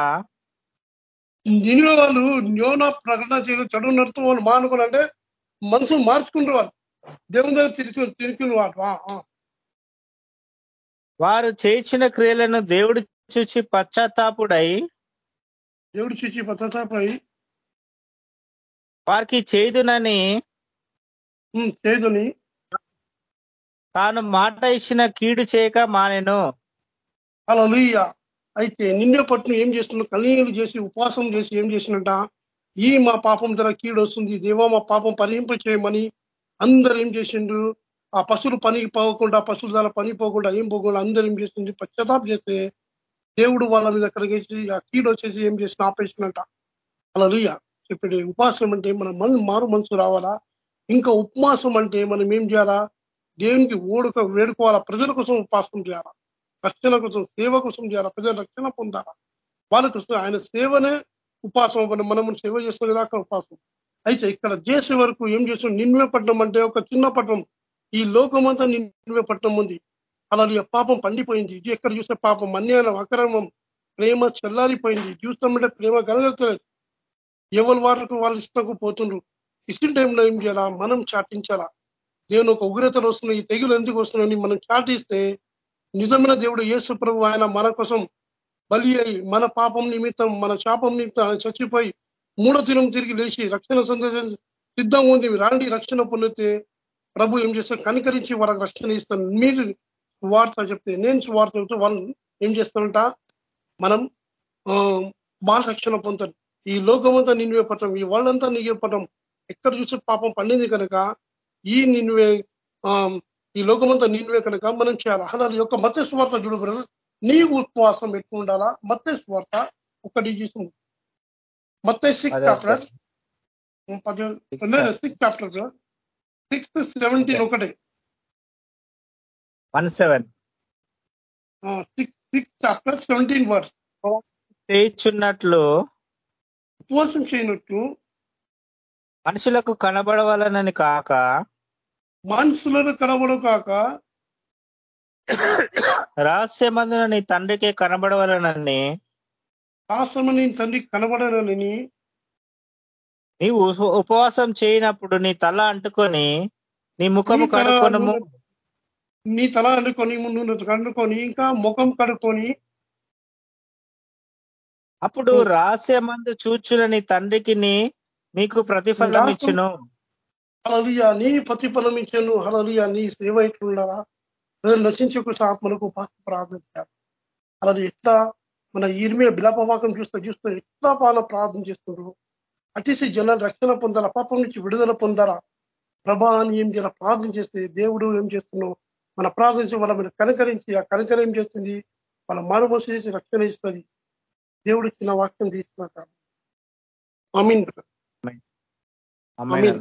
A: నినివే వాళ్ళు యోన ప్రకటన చేసి చెడు నడుతూ వాళ్ళు మానుకుని అంటే మనసు మార్చుకుంటారు వాళ్ళు. దేవుని దగ్గర తిరిగి తిరిగి వాళ్ళు.
C: వారు చేయించిన క్రియలను దేవుడు చూచి పశ్చాత్తాపుడై
A: దేవుడు చూసి పద్ధతపై
C: వారికి చేదునని
A: చేదుని
C: తాను మాట ఇచ్చిన కీడు చేయక మానేను.
A: అలా అయితే నిన్నే పట్టును ఏం చేస్తున్నావు? కలీలు చేసి ఉపవాసం చేసి ఏం చేసినట? ఈ మా పాపం ధర కీడు వస్తుంది. దేవా మా పాపం పరిహింప చేయమని అందరు ఏం చేసిండ్రు? ఆ పశువులు పనికి పోకుండా పశువుల ధర పని పోకుండా ఏం పోకుండా అందరు ఏం చేస్తుంది పశ్చాత్తాపం చేస్తే దేవుడు వాళ్ళ మీద కలిగేసి ఆ కీడు వచ్చేసి ఏం చేసి ఆపేసినట అలా చెప్పాడు ఉపాసం అంటే మన మారు మనసు రావాలా? ఇంకా ఉపమాసం అంటే మనం ఏం చేయాలా? దేవునికి ఓడుక వేడుకోవాలా? ప్రజల కోసం ఉపాసం చేయాలా? రక్షణ కోసం సేవ కోసం చేయాలా? ప్రజల రక్షణ పొందాలా? వాళ్ళ కోసం ఆయన సేవనే ఉపాసం మనం మనము సేవ చేస్తాం కదా అక్కడ ఉపాసం అయితే ఇక్కడ చేసే వరకు ఏం చేస్తాం నిన్వే పట్టణం అంటే ఒక చిన్న పట్టణం. ఈ లోకమంతా నిన్వే పట్టణం ఉంది. అలా పాపం పండిపోయింది. ఇది ఎక్కడ చూస్తే పాపం అన్యాయం అక్రమం ప్రేమ చల్లారిపోయింది. చూస్తామంటే ప్రేమ కలగలేదు ఎవరి వాళ్ళకు వాళ్ళు ఇష్టకు పోతుండ్రు? ఇష్టం టైంలో ఏం చేయాలా? మనం చాటించాలా? దేవుని ఒక ఉగ్రతలు వస్తున్నాయి ఈ తెగులు ఎందుకు వస్తున్నాయని మనం చాటిస్తే నిజమైన దేవుడు యేసు ప్రభు ఆయన మన కోసం బలి అయి మన పాపం నిమిత్తం మన శాపం నిమిత్తం ఆయన చచ్చిపోయి మూడో దినం తిరిగి లేచి రక్షణ సందేశం సిద్ధంగా ఉంది రాండి రక్షణ పొందితే ప్రభు ఏం చేస్తారు కనికరించి వాళ్ళకి రక్షణ ఇస్తాను మీరు వార్త చెప్తే నేను వార్త చెప్తే వాళ్ళు ఏం చేస్తానంట మనం ఆ, వాళ్ళ రక్షణ పొందుతారు. ఈ లోకమంతా నిన్వే పట్టం ఈ వాళ్ళంతా నీకే పట్టం. ఎక్కడ చూసి పాపం పండింది కనుక ఈ నిన్వే ఆ, ఈ లోకమంతా నిన్వే కనుక మనం చేయాలి? అలా యొక్క మత్స్య స్వార్థ చూడు బ్రదర్. నీ ఉపవాసం ఎక్కువ ఉండాలా మత్స్య స్వార్థ ఒకటి. చూసి మత్స్య సిక్స్ చాప్టర్. పది సిక్స్ చాప్టర్ సిక్స్త్ సెవెంటీన్ ఒకటే.
C: One seven
A: six six chapter seventeen verse
C: చేయుచున్నట్లు
A: ఉపవాసం చేయనట్టు
C: మనుషులకు కనబడవలనని కాక
A: మనుషులను కనబడు కాక
C: రహస్యమందున నీ తండ్రికి కనబడవలనని
A: శాస్త్రమని తండ్రి కనబడనని
C: నీవు ఉప- ఉపవాసం చేయనప్పుడు నీ తల అంటుకొని నీ ముఖము
A: నీ తల
C: కడుకొనము
A: నీ తల అనుకొని ముందు కనుక్కొని ఇంకా ముఖం కడుక్కొని
C: అప్పుడు రహస్యమందు చూచుల నీ తండ్రికి నీ నీకు ప్రతిఫలం ఇచ్చును.
A: హలలియా నీ ప్రతిఫలం ఇచ్చాను. హలలియా నీ సేవ ఎట్లుండాలా ప్రజలు నశించకు ఆత్మలకు పాత్ర ప్రార్థన చేయాలి అలాది ఎట్లా మన ఈర్మే బిలాపవాకం చూస్తే చూస్తే ఎట్లా పాలన ప్రార్థన చేస్తున్నారు? అటిసి జనాలు రక్షణ పొందాల? పాపం నుంచి విడుదల పొందాలా? ప్రభా అని ఏం చేయాలి? ప్రార్థన చేస్తే దేవుడు ఏం చేస్తున్నావు మన ప్రార్థన వాళ్ళ మీద కనకరించి ఆ కనకర ఏం చేస్తుంది? వాళ్ళ మారుమోస చేసి రక్షణ ఇస్తుంది. దేవుడు చిన్న వాక్యం తీసుకున్నాక అమీన్
C: అమీన్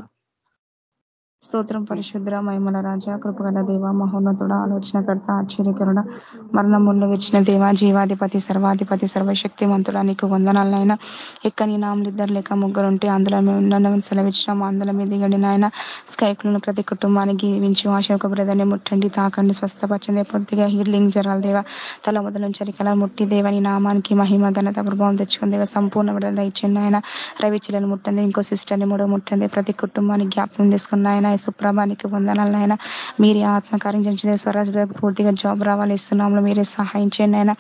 F: స్తోత్రం పరిశుద్ర మహిమల రాజా కృపగల దేవ మహోన్నతుడ ఆలోచనకర్త ఆశ్చర్యకరుడ మరణముల్లో విచ్చిన దేవ జీవాధిపతి సర్వాధిపతి సర్వశక్తిమంతుడ నీకు వందనాలనైనా. ఎక్కని నామలు ఇద్దరు లేక ముగ్గురు ఉంటే అందులో మేము ఉండమని అందులో మీద దిగండి నాయన స్కైక్లను ప్రతి కుటుంబానికి జీవించి ఆశోక బ్రదర్ని ముట్టండి తాకండి స్వస్థపరచండి పూర్తిగా హీలింగ్ జరగాలి దేవ. తల మొదలు చరికల ముట్టి దేవని నామానికి మహిమ ఘనత ప్రభావం తెచ్చుకుని దేవ సంపూర్ణ విడుదల ఇచ్చింది ఆయన రవిచిలను ముట్టండి ఇంకో సిస్టర్ని మూడో ముట్టండి. ప్రతి కుటుంబానికి జ్ఞాపకం చేసుకున్న ఆయన సుప్రభానికి వందనాలు నాయన. మీరే ఆత్మకార్యం చేసిన స్వరాజ్ పూర్తిగా జాబ్ రావాలి. ఇస్తున్నాంలో మీరే సహాయం చేయండి ఆయన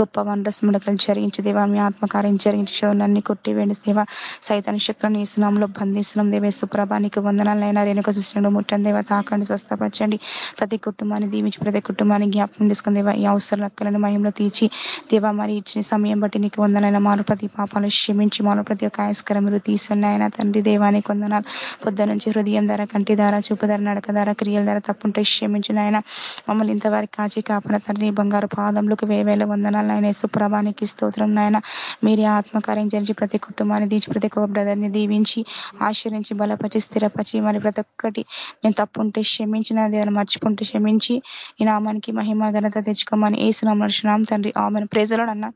F: గొప్ప వండర్స్ ముడకలు జరిగించి దేవా. మీ ఆత్మకార్యం జరిగించి శోధనన్ని కొట్టివేయండి దేవా. సైతాన్ని శక్తులను ఇస్తున్నాంలో బంధిస్తున్నాం దేవే. సుప్రభానికి వందనాలైనా రేణుక శిష్యుడు ముట్టని దేవ. తాకండి స్వస్థపరచండి. ప్రతి కుటుంబాన్ని దీవించి ప్రతి కుటుంబాన్ని జ్ఞాపకం తీసుకుని దేవా ఈ అవసరం లెక్కలను మయంలో తీర్చి దేవా మరి ఇచ్చిన సమయం బట్టి నీకు వందనైనా మారు ప్రతి పాపాలు క్షమించి మారు ప్రతి ఒక్క ఆయస్కరములు తీసున్నాయన తండ్రి దేవానికి వందనాలు. పొద్దు నుంచి హృదయం ధర కంటి ధర చూపు ధర నడక ధర క్రియల ధర తప్పుంటే క్షమించిన ఆయన మమ్మల్ని ఇంతవరకు కాచి కాపన తండ్రి బంగారు పాదంలోకి వేవేల వందనాలు ఆయన సుప్రభానికి స్తోత్రం నాయన. మీరే ఆత్మకార్యం జరిగి ప్రతి కుటుంబాన్ని దీచి ప్రతి ఒక్క బ్రదర్ని దీవించి ఆశ్రయించి బలపరిచి స్థిరపరిచి మరి ప్రతి ఒక్కటి నేను తప్పుంటే క్షమించిన ఏదైనా మర్చిపోంటే క్షమించి ఈ నామానికి మహిమ ఘనత తెచ్చుకోమని ఏసునామ నడుచున్నాం తండ్రి. ఆమెను. ప్రేజలో అన్నా.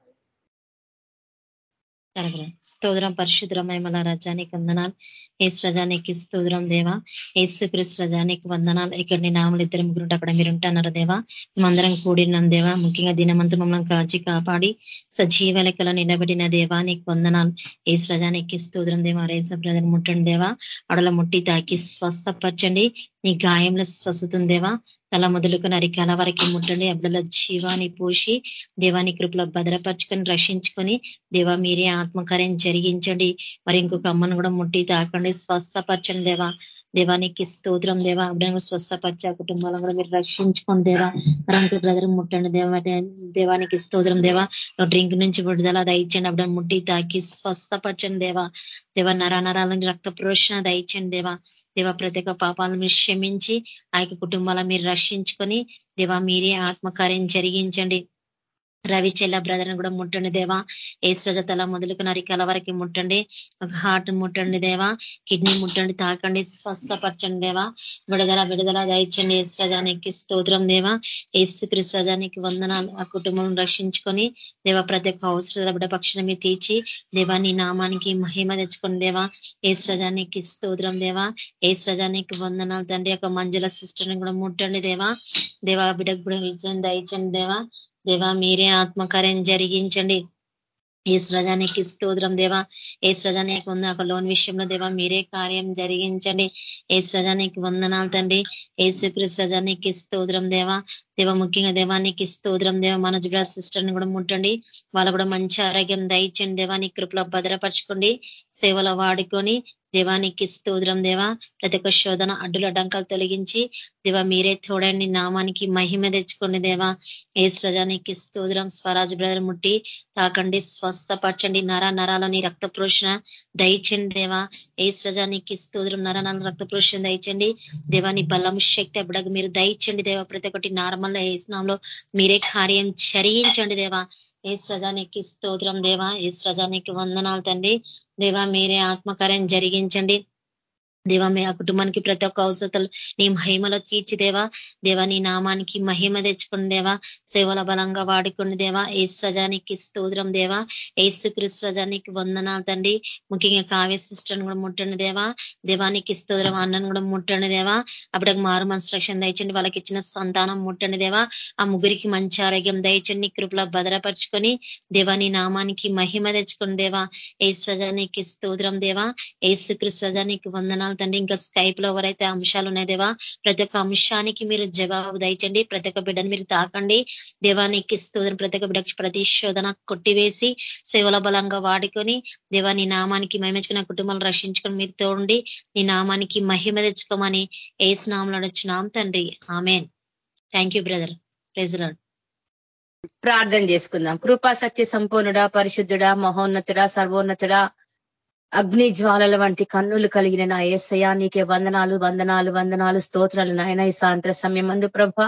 G: స్తోత్రం పరిశుద్రమయమల రజానికి వందనాలు. ఏసు రజానికి స్తోత్రం దేవా. ఏసు క్రిస్ రజానికి వందనాలు. ఇక్కడ నీ నామలు ఇద్దరు ముగ్గురు అక్కడ మీరు ఉంటున్నారు దేవా. మేమందరం కూడినాం దేవా. ముఖ్యంగా దినమంతా మమ్మల్ని కాచి కాపాడి సజీవ లెక్కలో నిలబడిన దేవా నీకు వందనాలు. ఏసు రజానికి స్తోత్రం దేవా. రేస బ్రదర్ ముట్టండి దేవా. అడల ముట్టి తాకి స్వస్థపరచండి. నీ గాయంలో స్వస్థత దేవా. తల మొదలుకు నరికాల వరకు ముట్టండి. అబ్బుల జీవాన్ని పోసి దేవాని కృపలో భద్రపరచుకొని రక్షించుకొని దేవా మీరే ఆత్మకార్యం జరిగించండి. మరి ఇంకొక అమ్మను కూడా ముట్టి తాకండి. స్వస్థపరచండి దేవా. దేవానికి స్తోత్రం దేవా అప్పుడైనా స్వస్థపరిచే కుటుంబాలను కూడా మీరు రక్షించుకోండి దేవా. రంకు బ్రదర్ ముట్టండి దేవా. దేవానికి స్తోత్రం దేవా. డ్రింక్ నుంచి విడుదల దయచండి అప్పుడు ముట్టి తాకి స్వస్థపరచండి దేవా. దేవ నరానరాల నుంచి రక్త ప్రోషణ దయచండి దేవా. దేవ ప్రత్యేక పాపాలను మీరు క్షమించి ఆ యొక్క కుటుంబాలను మీరు రక్షించుకొని దేవా మీరే ఆత్మకార్యం జరిగించండి. రవి చెల్ల బ్రదర్ని కూడా ముట్టండి దేవా. ఏసుజ తల మొదలుకు నరికల వరకు ముట్టండి. హార్ట్ ముట్టండి దేవా. కిడ్నీ ముట్టండి. తాకండి. స్వస్థపరచండి దేవా. విడుదల విడుదల దయచండి ఏసుజానికి స్తోత్రం దేవా. ఏసు కృష్ణజానికి వందనాలు. ఆ కుటుంబం రక్షించుకొని దేవా ప్రతి ఒక్క అవసరాల బిడ్డ తీర్చి దేవా నీ నామానికి మహిమ తెచ్చుకోండి దేవా. ఏసుజానికి స్తోత్రం దేవా. ఏసుజానికి వందనాలు తండ్రి. యొక్క మంజుల సిస్టర్ని కూడా ముట్టండి దేవా. దేవా బిడకు కూడా విజయం దయచండి దేవా. దేవా మీరే ఆత్మకార్యం జరిగించండి. ఈ స్రజానికి స్తోత్రం దేవా. ఏ స్రజానికి ఉంది ఒక లోన్ విషయంలో దేవా మీరే కార్యం జరిగించండి. ఏ స్రజానికి వందనాలు తండ్రి. ఏసుక్రి సజానికి స్తోత్రం దేవా. దేవ ముఖ్యంగా దేవానికి స్తోత్రం దేవ. మన బ్రా సిస్టర్ని కూడా ముట్టండి. వాళ్ళు కూడా మంచి ఆరోగ్యం దయచండి దేవానికి కృపలో భద్రపరచుకోండి. సేవలో వాడుకొని దేవానికి స్తోత్రం దేవా. ప్రతి ఒక్క శోధన అడ్డుల అడ్డంకాలు తొలగించి దేవా మీరే తోడండి నామానికి మహిమ తెచ్చుకోండి దేవా. ఏ స్రజానికి స్తోత్రం. స్వరాజ్ బ్రదర్ ముట్టి తాకండి స్వస్థపరచండి. నర నరాలని రక్త పురుషణ దయచండి దేవా. ఏ స్రజానికి స్తోత్రం. నర నర రక్త పురుషణ దయచండి దేవాని బలం శక్తి అప్పుడకు మీరు దయచండి దేవా. ప్రతి ఒక్కటి నార్మల్ వేసినాంలో మీరే కార్యం చరించండి దేవా. ఈ సజానికి స్తోత్రం దేవా ఈ స్రజానికి వందనాలు తండ్రి. దేవా మీరే ఆత్మకార్యం జరిగించండి. దేవా మీ ఆ కుటుంబానికి ప్రతి ఒక్క అవసరతలు నీ మహిమలో తీర్చి దేవా దేవా నీ నామానికి మహిమ తెచ్చుకుని దేవా. సేవల బలంగా వాడుకుని దేవా. ఏ స్రజానికి స్తోత్రం దేవా. ఏసు క్రిస్రజానికి వందనాలు తండ్రి. ముఖ్యంగా కావ్య సిస్టర్ని కూడా ముట్టండి దేవా. దేవానికి స్తోత్రం అన్నను కూడా ముట్టండి దేవా. అప్పుడు మారు మన్స్ట్రక్షన్ దయచండి వాళ్ళకి ఇచ్చిన సంతానం ముట్టండి దేవా. ఆ ముగ్గురికి మంచి ఆరోగ్యం దయచండి కృపలో భద్రపరుచుకొని దేవా నీ నామానికి మహిమ తెచ్చుకుని దేవా. ఏ స్రజానికి స్తోత్రం దేవా. ఏసు వందనాలు వందనాలు తండ్రి ఇంకా స్కైప్లో ఎవరైతే అంశాలు ఉన్నాయి దేవా ప్రతి ఒక్క అంశానికి మీరు జవాబు దయచండి. ప్రతి ఒక్క బిడ్డను మీరు తాకండి. దేవానికి స్తోత్రం ప్రతి ఒక్క బిడ్డకి ప్రతిశోధన కొట్టివేసి సేవల బలంగా వాడుకొని దేవా నీ నామానికి మహిమచుకున్న కుటుంబాలను రక్షించుకొని మీరు తోడండి. నీ నామానికి మహిమ తెచ్చుకోమని ఏ స్నామంలో వచ్చినాం తండ్రి. Amen. Thank you brother praise the Lord
H: ప్రార్థన చేసుకుందాం. కృపా సత్య సంపూర్ణుడా పరిశుద్ధుడా మహోన్నతుడా సర్వోన్నతుడా అగ్ని జ్వాలల వంటి కన్నులు కలిగిన నా ఏసయా నీకే వందనాలు వందనాలు వందనాలు స్తోత్రాలు. నాయన ఈ సాయంత్ర సమయం మందు ప్రభ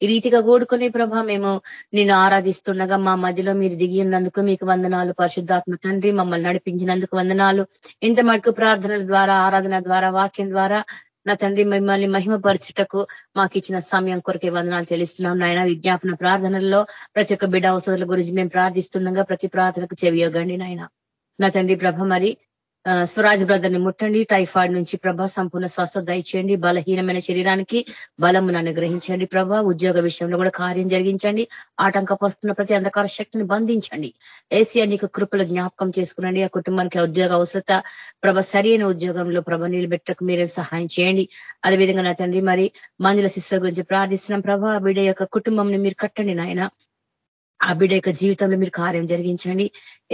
H: ఈ రీతిగా కూడుకునే ప్రభ మేము నిన్ను ఆరాధిస్తుండగా మా మధ్యలో మీరు దిగి ఉన్నందుకు మీకు వందనాలు. పరిశుద్ధాత్మ తండ్రి మమ్మల్ని నడిపించినందుకు వందనాలు. ఇంత మటుకు ప్రార్థనల ద్వారా ఆరాధన ద్వారా వాక్యం ద్వారా నా తండ్రి మిమ్మల్ని మహిమపరచుటకు మాకు ఇచ్చిన సమయం కొరకే వందనాలు చెల్లిస్తున్నాం. నాయన విజ్ఞాపన ప్రార్థనల్లో ప్రతి ఒక్క బిడ్డ అవసరాల గురించి మేము ప్రార్థిస్తుండగా ప్రతి ప్రార్థనకు చెవియోగండి నాయన. నా తండ్రి ప్రభ మరి స్వరాజ్ బ్రదర్ని ముట్టండి టైఫాయిడ్ నుంచి ప్రభా సంపూర్ణ స్వస్థ దయచేయండి బలహీనమైన శరీరానికి బలమును అనుగ్రహించండి ప్రభా ఉద్యోగ విషయంలో కూడా కార్యం జరిగించండి ఆటంకపరుస్తున్న ప్రతి అంధకార శక్తిని బంధించండి. ఏసీఆ నీకు కృపలు జ్ఞాపకం చేసుకునండి ఆ కుటుంబానికి ఉద్యోగ అవసరత ప్రభ సరైన ఉద్యోగంలో ప్రభ నిలబెట్టకు మీరే సహాయం చేయండి. అదేవిధంగా నా తండ్రి మరి మంజుల సిస్టర్ గురించి ప్రార్థిస్తున్నాం ప్రభా బిడ్డ యొక్క కుటుంబంని మీరు కట్టండి నాయన. ఆ బిడ్డ యొక్క జీవితంలో మీరు కార్యం జరిగించండి.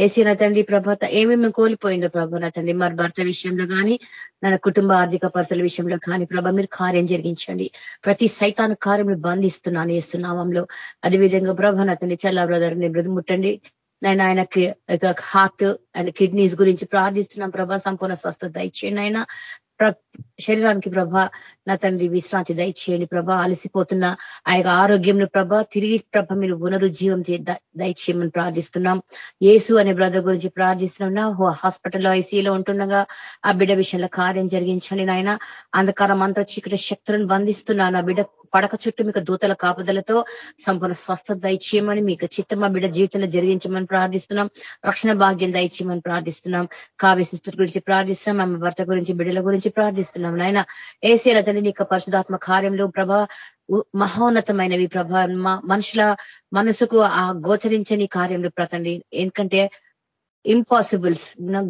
H: ఏసీ నా తండ్రి ప్రభాత ఏమేమి కోల్పోయిందో ప్రభ నా తండ్రి మరి భర్త విషయంలో కానీ నా కుటుంబ ఆర్థిక పరిస్థితుల విషయంలో కానీ ప్రభ మీరు కార్యం జరిగించండి. ప్రతి సైతాను కార్యం బంధిస్తున్నాను వేస్తున్నామంలో అదేవిధంగా ప్రభ నా తండ్రి చల్ల బ్రదర్ని ముట్టండి. నేను ఆయనకి హార్ట్ అండ్ కిడ్నీస్ గురించి ప్రార్థిస్తున్నాం ప్రభా సంపూర్ణ స్వస్థత ఇచ్చేయండి ఆయన శరీరానికి ప్రభ నా తండ్రి విశ్రాంతి దయచేయండి ప్రభ. అలసిపోతున్న ఆ యొక్క ఆరోగ్యంలో ప్రభ తిరిగి ప్రభ మీరు పునరుజ్జీవం దయచేయమని ప్రార్థిస్తున్నాం. ఏసు అనే బ్రదర్ గురించి ప్రార్థిస్తున్నాం. హాస్పిటల్లో ఐసీలో ఉంటుండగా ఆ బిడ్డ విషయంలో కార్యం జరిగించండి నాయన. అంధకారం అంతా చీకటి శక్తులను బంధిస్తున్నాను. ఆ బిడ్డ పడక చుట్టూ మీకు దూతల కాపుదలతో సంపూర్ణ స్వస్థత దయచేయమని మీకు చిత్తం ఆ బిడ్డ జీవితంలో జరిగించమని ప్రార్థిస్తున్నాం. రక్షణ భాగ్యం దయచేయమని ప్రార్థిస్తున్నాం. కావ్య గురించి ప్రార్థిస్తున్నాం. ఆమె భర్త గురించి బిడ్డల గురించి ప్రార్థిస్తున్నాం నాయన. ఏసీల తల్లి నీకు పరిశుధాత్మ కార్యంలో ప్రభ మహోన్నతమైనవి ప్రభ మనుషుల మనసుకు ఆ గోచరించని కార్యంలో ప్రతండి ఎందుకంటే ఇంపాసిబుల్స్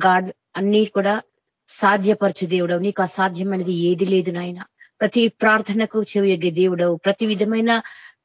H: గాడ్ అన్ని కూడా సాధ్యపరచు దేవుడు నీకు అసాధ్యమైనది ఏది లేదు నాయన. ప్రతి ప్రార్థనకు చెవియొగ్గే దేవుడవు. ప్రతి విధమైన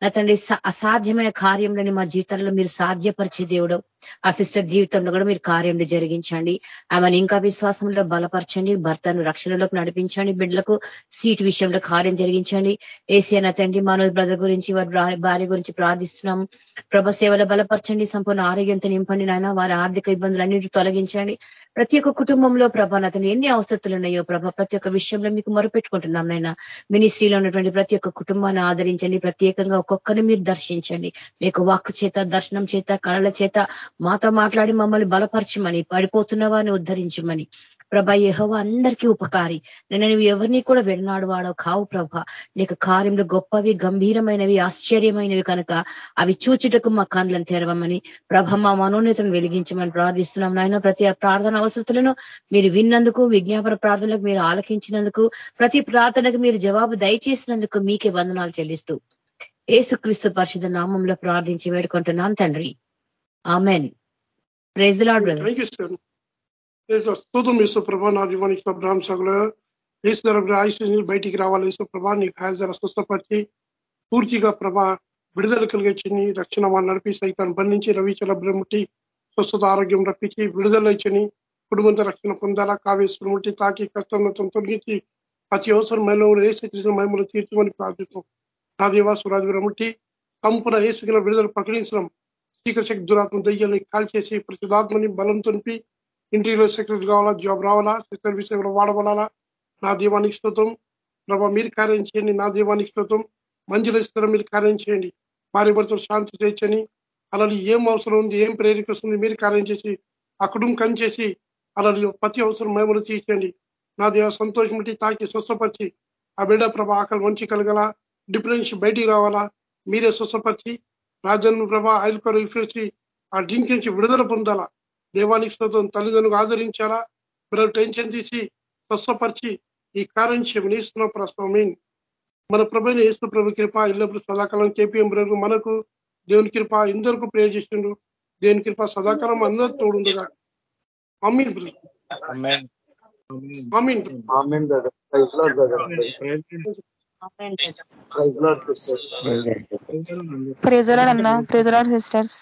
H: నా తండ్రి అసాధ్యమైన కార్యంలోని మా జీవితంలో మీరు సాధ్యపరిచే దేవుడు ఆ సిస్టర్ జీవితంలో కూడా మీరు కార్యంలో జరిగించండి. ఆమెను ఇంకా విశ్వాసంలో బలపరచండి. భర్తను రక్షణలోకి నడిపించండి. బిడ్డలకు సీట్ విషయంలో కార్యం జరిగించండి. ఏసీఎన్ తండ్రి మనోజ్ బ్రదర్ గురించి వారి భార్య గురించి ప్రార్థిస్తున్నాం. ప్రభ సేవలో బలపరచండి. సంపూర్ణ ఆరోగ్యంతో నింపండి నాయన. వారి ఆర్థిక ఇబ్బందులన్నిటి తొలగించండి. ప్రతి ఒక్క కుటుంబంలో ప్రభ అతను ఎన్ని అవసరతులు ఉన్నాయో ప్రభ ప్రతి ఒక్క విషయంలో మీకు మొరపెట్టుకుంటున్నాం నైనా మినిస్ట్రీలో ఉన్నటువంటి ప్రతి ఒక్క కుటుంబాన్ని ఆదరించండి. ప్రత్యేకంగా ఒక్కొక్కరిని మీరు దర్శించండి. మీకు వాక్కు చేత దర్శనం చేత కళల చేత మాతో మాట్లాడి మమ్మల్ని బలపరచమని పడిపోతున్న వారిని ఉద్ధరించమని. ప్రభ యహోవ అందరికీ ఉపకారి. నేను నువ్వు ఎవరిని కూడా వెడనాడు వాడో కావు ప్రభ. నీకు కార్యంలో గొప్పవి గంభీరమైనవి ఆశ్చర్యమైనవి కనుక అవి చూచుటకు మా కండ్లను తెరవమని. ప్రభ మా మనోన్నతను వెలిగించమని ప్రార్థిస్తున్నాం నాయన. ప్రతి ప్రార్థన అవసరతలను మీరు విన్నందుకు విజ్ఞాపన ప్రార్థనలకు మీరు ఆలకించినందుకు ప్రతి ప్రార్థనకు మీరు జవాబు దయచేసినందుకు మీకే వందనాలు చెల్లిస్తూ. ఏసుక్రీస్తు పరిషత్ నామంలో ప్రార్థించి వేడుకుంటున్నాను తండ్రి. ఆమెన్ ప్రైజ్ లాడ్
A: స్తోత్రం యేసు నా దీవానికి అబ్రాహం సగుల. ఏసు ఆయుష్ బయటికి రావాలి. యేసు ప్రభా నీకు హాయ్ స్వస్థపరిచి పూర్తిగా ప్రభా విడుదల కలిగించని రక్షణ వాళ్ళు నడిపి సైతాన్ని బంధించి రవిచల బ్రహ్మటి స్వస్థత ఆరోగ్యం రప్పించి విడుదల ఇచ్చని కుటుంబంతో రక్షణ పొందాలా కావేశ్వరం ముట్టి తాకి కష్టంలో తొలగించి ప్రతి అవసరం మైలో ఏసు మహిమలు తీర్చమని ప్రార్థిస్తాం నా దేవా సురాజు ముట్టి సంపూర్ణ ఏసుగిన విడుదల ప్రకటించడం. శక్తి దురాత్మ దయ్యాన్ని కాల్చేసి ప్రతిదాత్మని బలం నింపి ఇంటర్వ్యూలో సక్సెస్ కావాలా జాబ్ రావాలా సర్వీస్ వాడబడాలా నా దీవానికి స్తోత్రం. ప్రభా మీరు కార్యం చేయండి. నా దీవానికి స్తోత్రం. మంజుల ఇస్తారా మీరు కార్యం చేయండి. భార్య భర్తలు శాంతి తెచ్చని అలాగే ఏం అవసరం ఉంది ఏం ప్రేరేపిస్తుంది మీరు కార్యం చేసి ఆ కుటుంబం కనిచేసి అలాగే ప్రతి అవసరం మేమలు తీర్చండి. నా దేవ సంతోషం పెట్టి తాకి స్వస్థపరిచి. ఆ బిడ్డ ప్రభ ఆకలి వంచి కలగల. డిప్రెషన్ బయటికి రావాలా. మీరే స్వస్థపరిచి రాజన్ను ప్రభా ఆయిల్ కరు ఇఫ్రెసి ఆ డ్రింక్ నుంచి విడుదల పొందాలా? దేవానికి స్తోత్రం. తల్లిదండ్రులకు ఆదరించాలా? మీరు టెన్షన్ తీసి స్వస్థపరిచి ఈ కార్యం చేయమనిస్తున్న ప్రస్తుతం మన ప్రభుత్వ ఏసు ప్రభు కృప ఇల్లప్పుడు సదాకాలం కేపీఎం బ్రదర్ మనకు దేవుని కృప ఇందరికీ ప్రేర్ చేసిండు. దేవుని కృప సదాకాలం అందరూ తోడుండగా అమీన్ అమీన్
E: ఆమెన్.
F: ప్రేజలాడ్ అన్న ప్రేజలాడ్ సిస్టర్స్